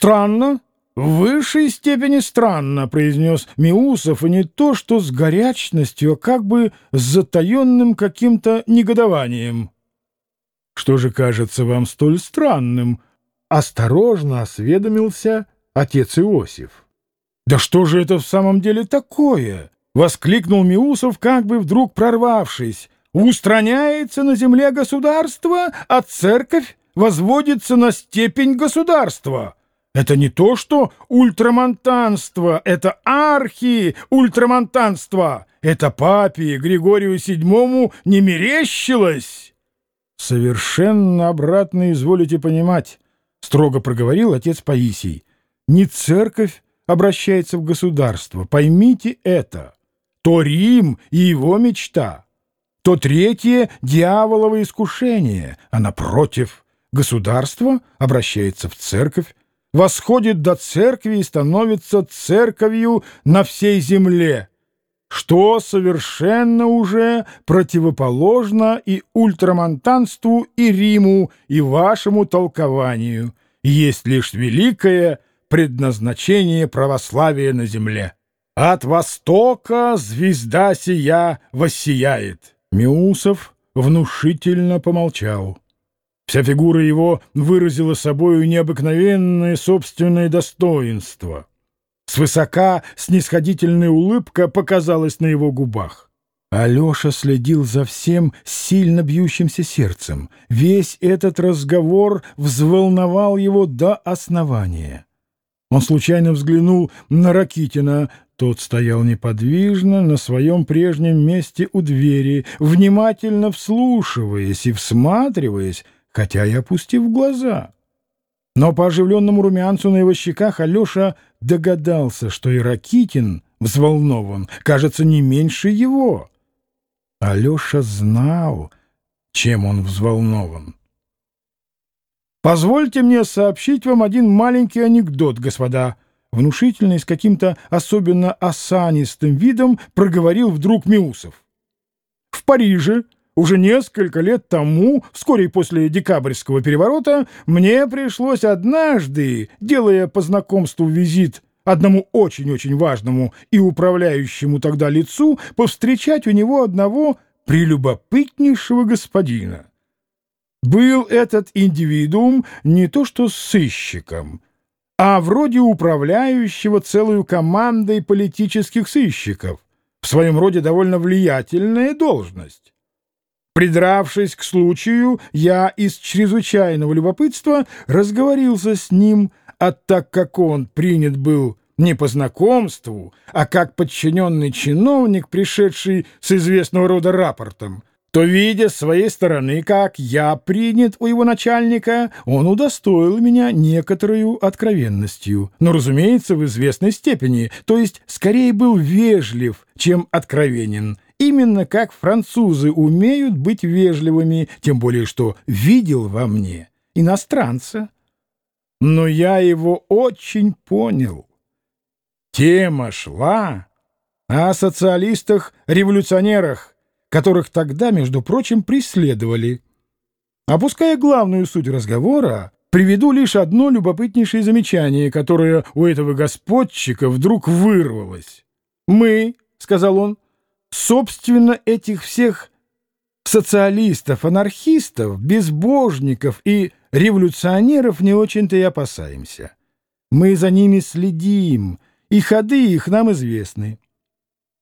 Странно, в высшей степени странно, произнес Миусов, и не то что с горячностью, а как бы с затаенным каким-то негодованием. Что же кажется вам столь странным? Осторожно осведомился отец Иосиф. «Да что же это в самом деле такое?» — воскликнул Миусов, как бы вдруг прорвавшись. «Устраняется на земле государство, а церковь возводится на степень государства. Это не то, что ультрамонтанство, это архи-ультрамонтанство. Это папе Григорию VII не мерещилось». «Совершенно обратно изволите понимать», — строго проговорил отец Паисий. «Не церковь, обращается в государство. Поймите это. То Рим и его мечта, то третье — дьяволово искушение, а напротив, государство обращается в церковь, восходит до церкви и становится церковью на всей земле, что совершенно уже противоположно и ультрамонтанству, и Риму, и вашему толкованию. Есть лишь великое — предназначение православия на земле. От востока звезда сия воссияет. Миусов внушительно помолчал. Вся фигура его выразила собою необыкновенное собственное достоинство. Свысока снисходительная улыбка показалась на его губах. Алеша следил за всем сильно бьющимся сердцем. Весь этот разговор взволновал его до основания. Он случайно взглянул на Ракитина. Тот стоял неподвижно на своем прежнем месте у двери, внимательно вслушиваясь и всматриваясь, хотя и опустив глаза. Но по оживленному румянцу на его щеках Алеша догадался, что и Ракитин взволнован, кажется, не меньше его. Алеша знал, чем он взволнован. Позвольте мне сообщить вам один маленький анекдот, господа. Внушительный, с каким-то особенно осанистым видом проговорил вдруг Миусов. В Париже уже несколько лет тому, вскоре после декабрьского переворота, мне пришлось однажды, делая по знакомству визит одному очень-очень важному и управляющему тогда лицу, повстречать у него одного прелюбопытнейшего господина. Был этот индивидуум не то что сыщиком, а вроде управляющего целую командой политических сыщиков, в своем роде довольно влиятельная должность. Придравшись к случаю, я из чрезвычайного любопытства разговорился с ним, а так как он принят был не по знакомству, а как подчиненный чиновник, пришедший с известного рода рапортом, то, видя с своей стороны, как я принят у его начальника, он удостоил меня некоторую откровенностью, но, разумеется, в известной степени, то есть скорее был вежлив, чем откровенен, именно как французы умеют быть вежливыми, тем более что видел во мне иностранца. Но я его очень Тема шла о социалистах-революционерах, которых тогда, между прочим, преследовали. Опуская главную суть разговора, приведу лишь одно любопытнейшее замечание, которое у этого господчика вдруг вырвалось. «Мы», — сказал он, — «собственно, этих всех социалистов, анархистов, безбожников и революционеров не очень-то и опасаемся. Мы за ними следим, и ходы их нам известны.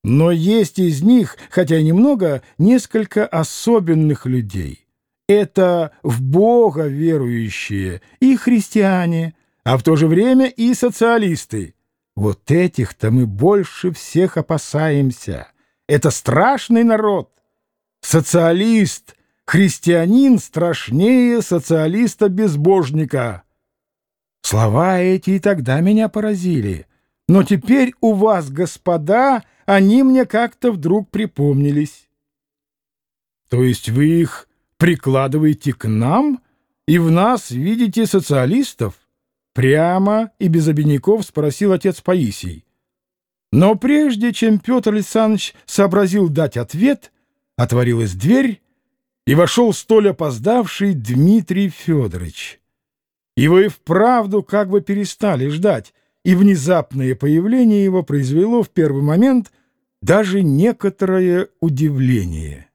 Но есть из них, хотя и немного, несколько особенных людей. Это в Бога верующие и христиане, а в то же время и социалисты. Вот этих-то мы больше всех опасаемся. Это страшный народ. Социалист, христианин страшнее социалиста-безбожника. Слова эти и тогда меня поразили. Но теперь у вас, господа, они мне как-то вдруг припомнились. — То есть вы их прикладываете к нам и в нас видите социалистов? Прямо и без обиняков спросил отец Паисий. Но прежде чем Петр Александрович сообразил дать ответ, отворилась дверь, и вошел столь опоздавший Дмитрий Федорович. Его и вправду как бы перестали ждать, и внезапное появление его произвело в первый момент даже некоторое удивление.